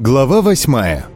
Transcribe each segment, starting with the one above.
Глава восьмая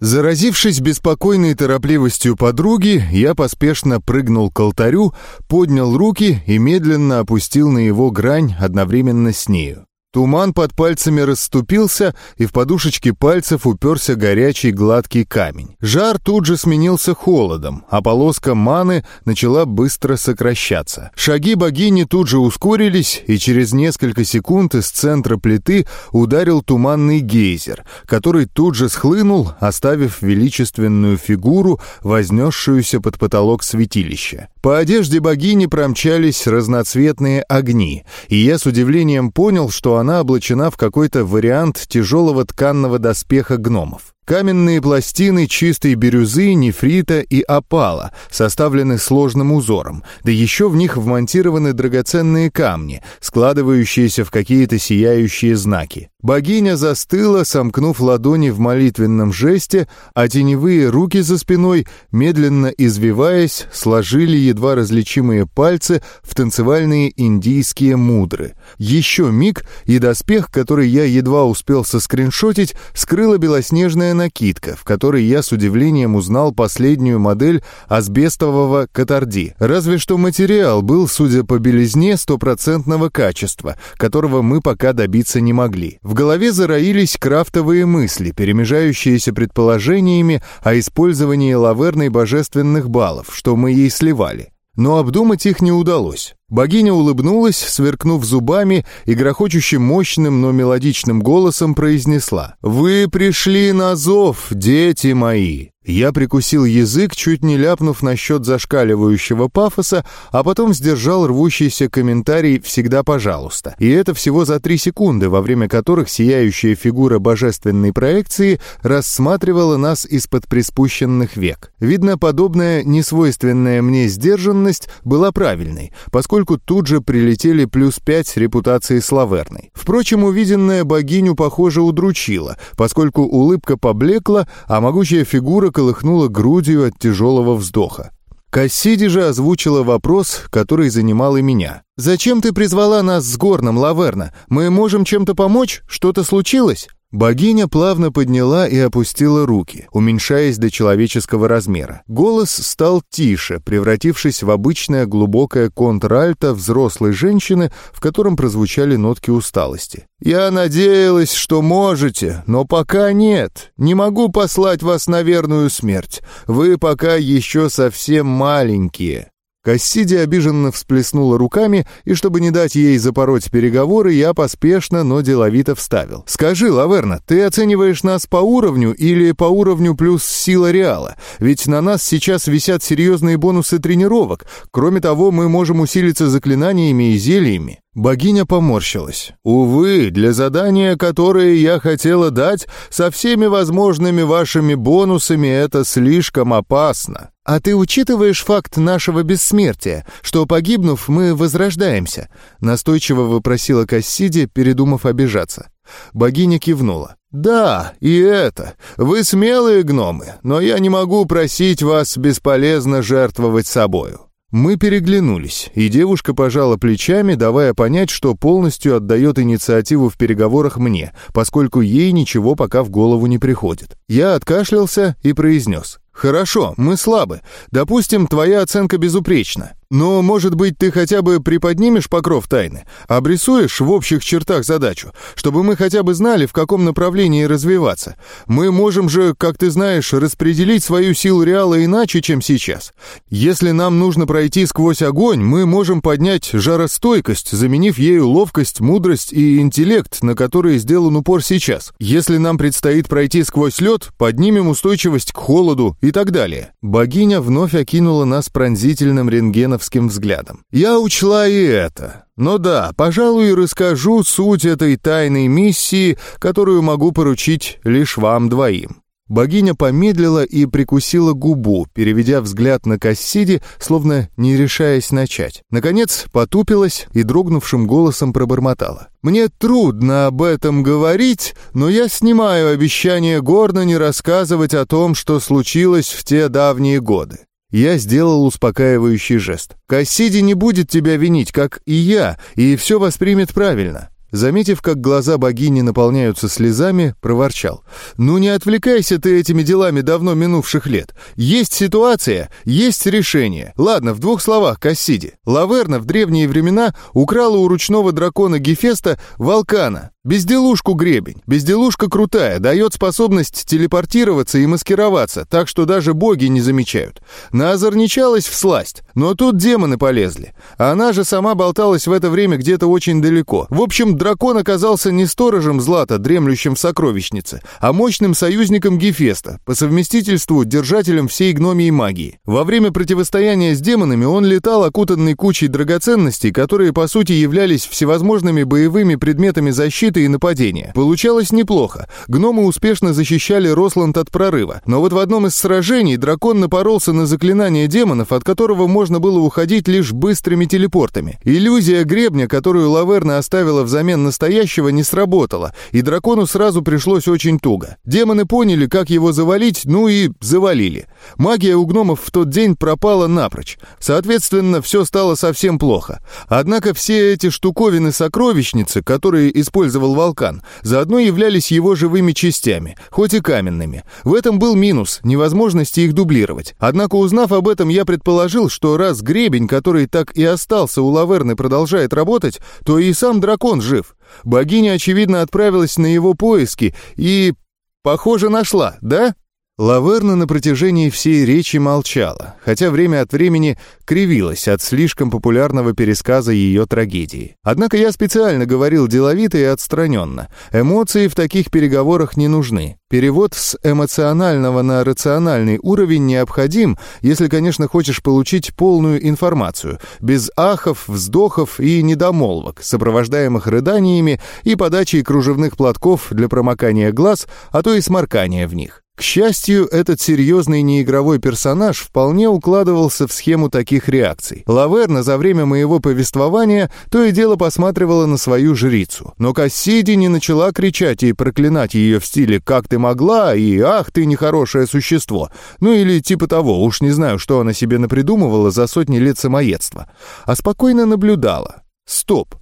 Заразившись беспокойной торопливостью подруги, я поспешно прыгнул к алтарю, поднял руки и медленно опустил на его грань одновременно с нею. Туман под пальцами расступился, и в подушечке пальцев уперся горячий гладкий камень. Жар тут же сменился холодом, а полоска маны начала быстро сокращаться. Шаги богини тут же ускорились, и через несколько секунд из центра плиты ударил туманный гейзер, который тут же схлынул, оставив величественную фигуру, вознесшуюся под потолок святилища. По одежде богини промчались разноцветные огни, и я с удивлением понял, что она облачена в какой-то вариант тяжелого тканного доспеха гномов. Каменные пластины чистой бирюзы, нефрита и опала составлены сложным узором, да еще в них вмонтированы драгоценные камни, складывающиеся в какие-то сияющие знаки. Богиня застыла, сомкнув ладони в молитвенном жесте, а теневые руки за спиной, медленно извиваясь, сложили едва различимые пальцы в танцевальные индийские мудры. Еще миг, и доспех, который я едва успел соскриншотить, скрыла белоснежная накидка, в которой я с удивлением узнал последнюю модель асбестового катарди. Разве что материал был, судя по белизне, стопроцентного качества, которого мы пока добиться не могли. В голове зароились крафтовые мысли, перемежающиеся предположениями о использовании лаверной божественных баллов, что мы ей сливали. Но обдумать их не удалось. Богиня улыбнулась, сверкнув зубами и грохочущим мощным, но мелодичным голосом произнесла «Вы пришли на зов, дети мои!» Я прикусил язык, чуть не ляпнув насчет зашкаливающего пафоса, а потом сдержал рвущийся комментарий «всегда пожалуйста». И это всего за три секунды, во время которых сияющая фигура божественной проекции рассматривала нас из-под приспущенных век. Видно, подобная несвойственная мне сдержанность была правильной, поскольку тут же прилетели плюс пять с репутацией Славерной. Впрочем, увиденная богиню, похоже, удручила, поскольку улыбка поблекла, а могучая фигура колыхнула грудью от тяжелого вздоха. Кассиди же озвучила вопрос, который занимал и меня. «Зачем ты призвала нас с горном, Лаверна? Мы можем чем-то помочь? Что-то случилось?» Богиня плавно подняла и опустила руки, уменьшаясь до человеческого размера. Голос стал тише, превратившись в обычное глубокое контральто взрослой женщины, в котором прозвучали нотки усталости. «Я надеялась, что можете, но пока нет. Не могу послать вас на верную смерть. Вы пока еще совсем маленькие». Кассиди обиженно всплеснула руками, и чтобы не дать ей запороть переговоры, я поспешно, но деловито вставил. «Скажи, Лаверна, ты оцениваешь нас по уровню или по уровню плюс сила Реала? Ведь на нас сейчас висят серьезные бонусы тренировок. Кроме того, мы можем усилиться заклинаниями и зельями». Богиня поморщилась. «Увы, для задания, которое я хотела дать, со всеми возможными вашими бонусами это слишком опасно». «А ты учитываешь факт нашего бессмертия, что, погибнув, мы возрождаемся?» Настойчиво вопросила Кассиди, передумав обижаться. Богиня кивнула. «Да, и это. Вы смелые гномы, но я не могу просить вас бесполезно жертвовать собою. Мы переглянулись, и девушка пожала плечами, давая понять, что полностью отдает инициативу в переговорах мне, поскольку ей ничего пока в голову не приходит. Я откашлялся и произнес. «Хорошо, мы слабы. Допустим, твоя оценка безупречна. Но, может быть, ты хотя бы приподнимешь покров тайны, обрисуешь в общих чертах задачу, чтобы мы хотя бы знали, в каком направлении развиваться. Мы можем же, как ты знаешь, распределить свою силу реала иначе, чем сейчас. Если нам нужно пройти сквозь огонь, мы можем поднять жаростойкость, заменив ею ловкость, мудрость и интеллект, на которые сделан упор сейчас. Если нам предстоит пройти сквозь лед, поднимем устойчивость к холоду и так далее. Богиня вновь окинула нас пронзительным рентгеном философским взглядом. «Я учла и это. Но да, пожалуй, расскажу суть этой тайной миссии, которую могу поручить лишь вам двоим». Богиня помедлила и прикусила губу, переведя взгляд на Кассиди, словно не решаясь начать. Наконец потупилась и дрогнувшим голосом пробормотала. «Мне трудно об этом говорить, но я снимаю обещание гордо не рассказывать о том, что случилось в те давние годы. Я сделал успокаивающий жест. «Кассиди не будет тебя винить, как и я, и все воспримет правильно. Заметив, как глаза богини наполняются слезами, проворчал. «Ну не отвлекайся ты этими делами давно минувших лет. Есть ситуация, есть решение. Ладно, в двух словах, Кассиди. Лаверна в древние времена украла у ручного дракона Гефеста Волкана, Безделушку гребень. Безделушка крутая, дает способность телепортироваться и маскироваться, так что даже боги не замечают. Наозорничалась в сласть, но тут демоны полезли. Она же сама болталась в это время где-то очень далеко. В общем, дракон оказался не сторожем Злата, дремлющим в сокровищнице, а мощным союзником Гефеста, по совместительству держателем всей гномии магии. Во время противостояния с демонами он летал окутанный кучей драгоценностей, которые по сути являлись всевозможными боевыми предметами защиты защиты и нападения. Получалось неплохо. Гномы успешно защищали Росланд от прорыва. Но вот в одном из сражений дракон напоролся на заклинание демонов, от которого можно было уходить лишь быстрыми телепортами. Иллюзия гребня, которую Лаверна оставила взамен настоящего, не сработала, и дракону сразу пришлось очень туго. Демоны поняли, как его завалить, ну и завалили. Магия у гномов в тот день пропала напрочь. Соответственно, все стало совсем плохо. Однако все эти штуковины-сокровищницы, которые использовал использовал Волкан, заодно являлись его живыми частями, хоть и каменными. В этом был минус, невозможности их дублировать. Однако, узнав об этом, я предположил, что раз гребень, который так и остался у Лаверны, продолжает работать, то и сам дракон жив. Богиня, очевидно, отправилась на его поиски и... Похоже, нашла, да? Лаверна на протяжении всей речи молчала, хотя время от времени кривилась от слишком популярного пересказа ее трагедии. Однако я специально говорил деловито и отстраненно. Эмоции в таких переговорах не нужны. Перевод с эмоционального на рациональный уровень необходим, если, конечно, хочешь получить полную информацию, без ахов, вздохов и недомолвок, сопровождаемых рыданиями и подачей кружевных платков для промокания глаз, а то и сморкания в них. К счастью, этот серьезный неигровой персонаж вполне укладывался в схему таких реакций. Лаверна за время моего повествования то и дело посматривала на свою жрицу. Но Кассиди не начала кричать и проклинать ее в стиле «как ты могла» и «ах ты нехорошее существо». Ну или типа того, уж не знаю, что она себе напридумывала за сотни лет самоедства. А спокойно наблюдала. Стоп.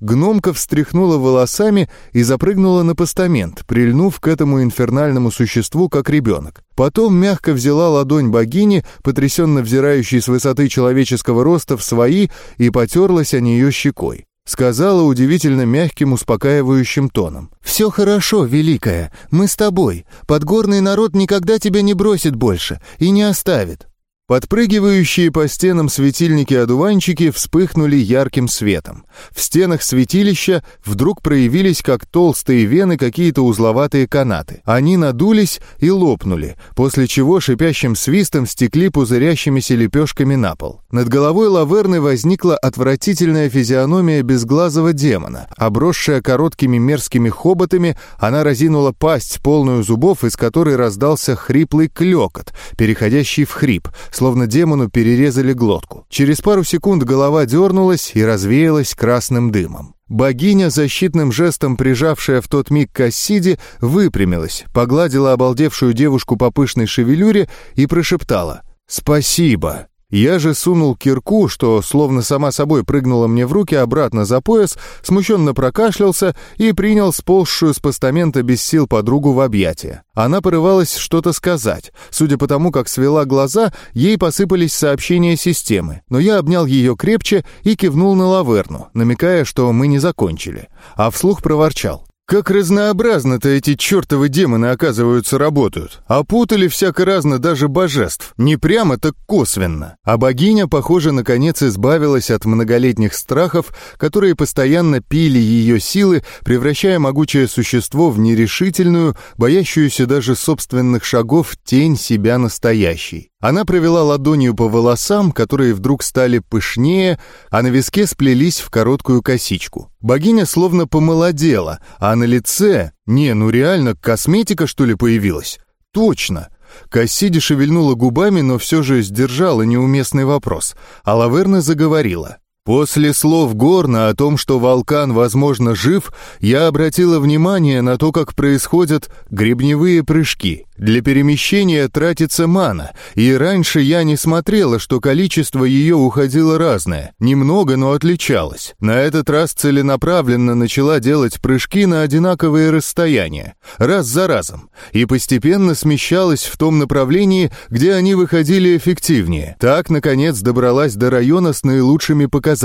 Гномка встряхнула волосами и запрыгнула на постамент, прильнув к этому инфернальному существу, как ребенок. Потом мягко взяла ладонь богини, потрясенно взирающей с высоты человеческого роста в свои, и потерлась о нее щекой. Сказала удивительно мягким, успокаивающим тоном. «Все хорошо, Великая, мы с тобой. Подгорный народ никогда тебя не бросит больше и не оставит. Подпрыгивающие по стенам светильники-одуванчики вспыхнули ярким светом. В стенах святилища вдруг проявились, как толстые вены, какие-то узловатые канаты. Они надулись и лопнули, после чего шипящим свистом стекли пузырящимися лепешками на пол. Над головой Лаверны возникла отвратительная физиономия безглазого демона. Обросшая короткими мерзкими хоботами, она разинула пасть, полную зубов, из которой раздался хриплый клекот, переходящий в хрип — словно демону перерезали глотку. Через пару секунд голова дернулась и развеялась красным дымом. Богиня, защитным жестом прижавшая в тот миг Кассиди, выпрямилась, погладила обалдевшую девушку по пышной шевелюре и прошептала «Спасибо». Я же сунул кирку, что словно сама собой прыгнула мне в руки обратно за пояс, смущенно прокашлялся и принял сползшую с постамента без сил подругу в объятия. Она порывалась что-то сказать. Судя по тому, как свела глаза, ей посыпались сообщения системы. Но я обнял ее крепче и кивнул на лаверну, намекая, что мы не закончили. А вслух проворчал. Как разнообразно-то эти чертовы демоны, оказываются, работают. Опутали всяко разно даже божеств. Не прямо, так косвенно. А богиня, похоже, наконец избавилась от многолетних страхов, которые постоянно пили ее силы, превращая могучее существо в нерешительную, боящуюся даже собственных шагов тень себя настоящей. Она провела ладонью по волосам, которые вдруг стали пышнее, а на виске сплелись в короткую косичку. Богиня словно помолодела, а на лице... Не, ну реально, косметика, что ли, появилась? Точно! Кассиди шевельнула губами, но все же сдержала неуместный вопрос, а Лаверна заговорила. После слов Горна о том, что Волкан, возможно, жив, я обратила внимание на то, как происходят гребневые прыжки. Для перемещения тратится мана, и раньше я не смотрела, что количество ее уходило разное. Немного, но отличалось. На этот раз целенаправленно начала делать прыжки на одинаковые расстояния, раз за разом, и постепенно смещалась в том направлении, где они выходили эффективнее. Так, наконец, добралась до района с наилучшими показателями.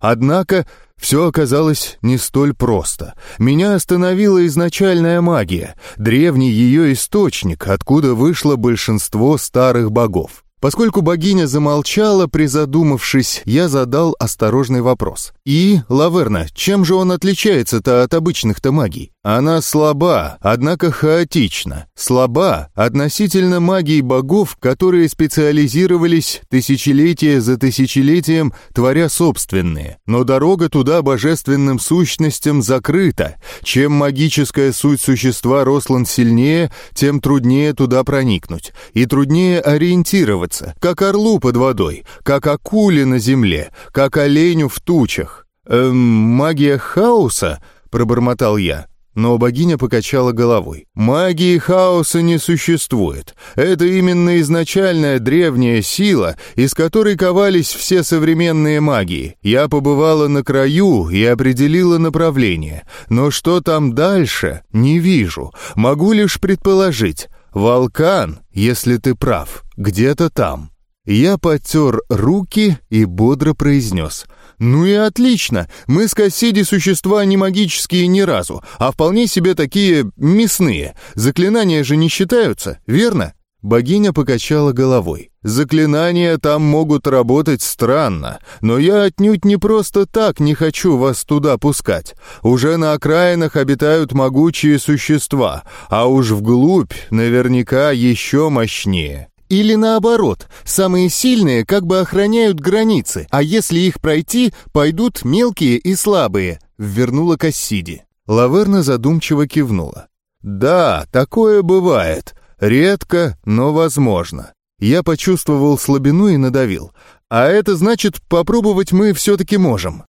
Однако все оказалось не столь просто. Меня остановила изначальная магия, древний ее источник, откуда вышло большинство старых богов. Поскольку богиня замолчала, призадумавшись, я задал осторожный вопрос. «И, Лаверна, чем же он отличается-то от обычных-то магий?» Она слаба, однако хаотична. Слаба относительно магии богов, которые специализировались тысячелетия за тысячелетием, творя собственные. Но дорога туда божественным сущностям закрыта. Чем магическая суть существа Рослан сильнее, тем труднее туда проникнуть. И труднее ориентироваться, как орлу под водой, как акуле на земле, как оленю в тучах. «Эм, магия хаоса?» — пробормотал я. Но богиня покачала головой. «Магии хаоса не существует. Это именно изначальная древняя сила, из которой ковались все современные магии. Я побывала на краю и определила направление. Но что там дальше, не вижу. Могу лишь предположить. Волкан, если ты прав, где-то там». Я потер руки и бодро произнес. «Ну и отлично! Мы с Кассиди существа не магические ни разу, а вполне себе такие мясные. Заклинания же не считаются, верно?» Богиня покачала головой. «Заклинания там могут работать странно, но я отнюдь не просто так не хочу вас туда пускать. Уже на окраинах обитают могучие существа, а уж вглубь наверняка еще мощнее». Или наоборот, самые сильные как бы охраняют границы, а если их пройти, пойдут мелкие и слабые», — вернула Кассиди. Лаверна задумчиво кивнула. «Да, такое бывает. Редко, но возможно». Я почувствовал слабину и надавил. «А это значит, попробовать мы все-таки можем».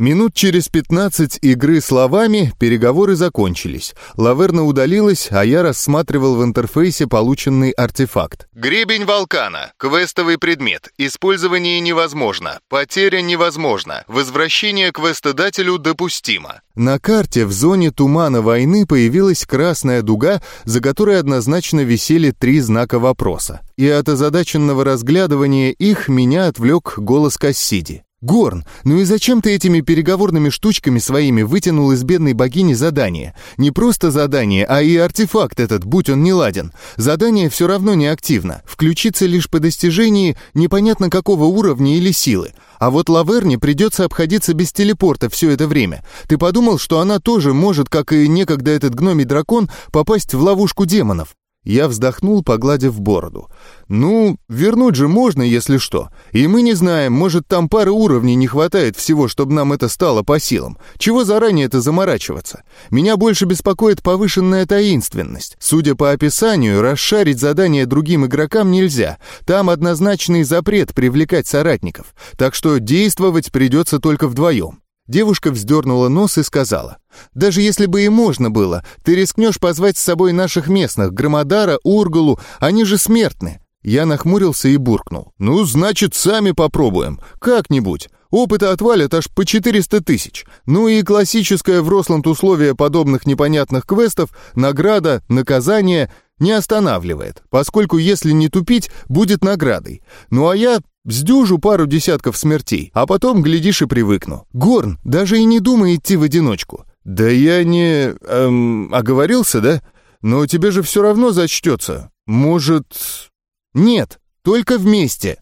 Минут через пятнадцать игры словами переговоры закончились. Лаверна удалилась, а я рассматривал в интерфейсе полученный артефакт. Гребень вулкана. Квестовый предмет. Использование невозможно. Потеря невозможна. Возвращение квестодателю допустимо. На карте в зоне тумана войны появилась красная дуга, за которой однозначно висели три знака вопроса. И от озадаченного разглядывания их меня отвлек голос Кассиди. «Горн, ну и зачем ты этими переговорными штучками своими вытянул из бедной богини задание? Не просто задание, а и артефакт этот, будь он не ладен. Задание все равно не активно. Включится лишь по достижении непонятно какого уровня или силы. А вот Лаверне придется обходиться без телепорта все это время. Ты подумал, что она тоже может, как и некогда этот гномий дракон, попасть в ловушку демонов? Я вздохнул, погладив бороду. «Ну, вернуть же можно, если что. И мы не знаем, может, там пары уровней не хватает всего, чтобы нам это стало по силам. Чего заранее это заморачиваться? Меня больше беспокоит повышенная таинственность. Судя по описанию, расшарить задание другим игрокам нельзя. Там однозначный запрет привлекать соратников. Так что действовать придется только вдвоем. Девушка вздернула нос и сказала, «Даже если бы и можно было, ты рискнешь позвать с собой наших местных, Громодара, Ургалу, они же смертны». Я нахмурился и буркнул. «Ну, значит, сами попробуем. Как-нибудь. Опыта отвалят аж по 400 тысяч. Ну и классическое в Росланд условие подобных непонятных квестов, награда, наказание не останавливает, поскольку если не тупить, будет наградой. Ну а я Сдюжу пару десятков смертей, а потом, глядишь, и привыкну. Горн, даже и не думай идти в одиночку. Да я не... Эм, оговорился, да? Но тебе же все равно зачтется. Может... Нет, только вместе.